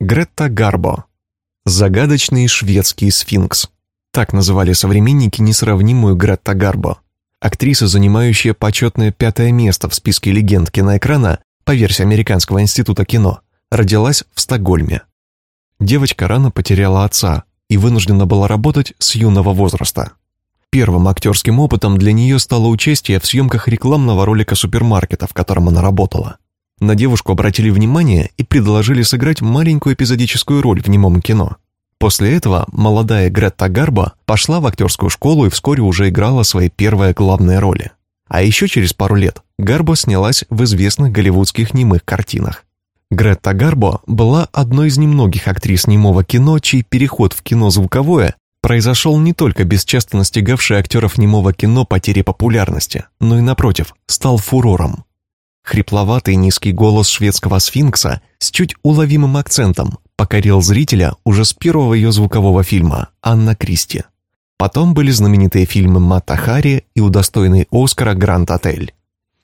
Гретта Гарбо. Загадочный шведский сфинкс. Так называли современники несравнимую Гретта Гарбо. Актриса, занимающая почетное пятое место в списке легенд киноэкрана по версии Американского института кино, родилась в Стокгольме. Девочка рано потеряла отца и вынуждена была работать с юного возраста. Первым актерским опытом для нее стало участие в съемках рекламного ролика супермаркета, в котором она работала. На девушку обратили внимание и предложили сыграть маленькую эпизодическую роль в немом кино. После этого молодая Гретта Гарба пошла в актерскую школу и вскоре уже играла свои первые главные роли. А еще через пару лет Гарбо снялась в известных голливудских немых картинах. Гретта Гарбо была одной из немногих актрис немого кино, чей переход в кино звуковое произошел не только без часто настигавшей актеров немого кино потери популярности, но и, напротив, стал фурором. Хрипловатый низкий голос шведского сфинкса с чуть уловимым акцентом покорил зрителя уже с первого ее звукового фильма «Анна Кристи». Потом были знаменитые фильмы Матта Хари и удостоенный Оскара «Гранд Отель».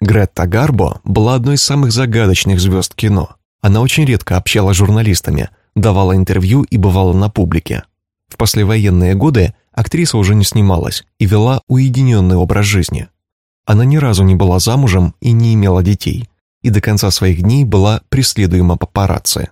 Гретта Гарбо была одной из самых загадочных звезд кино. Она очень редко общалась с журналистами, давала интервью и бывала на публике. В послевоенные годы актриса уже не снималась и вела уединенный образ жизни. Она ни разу не была замужем и не имела детей, и до конца своих дней была преследуема папарацци.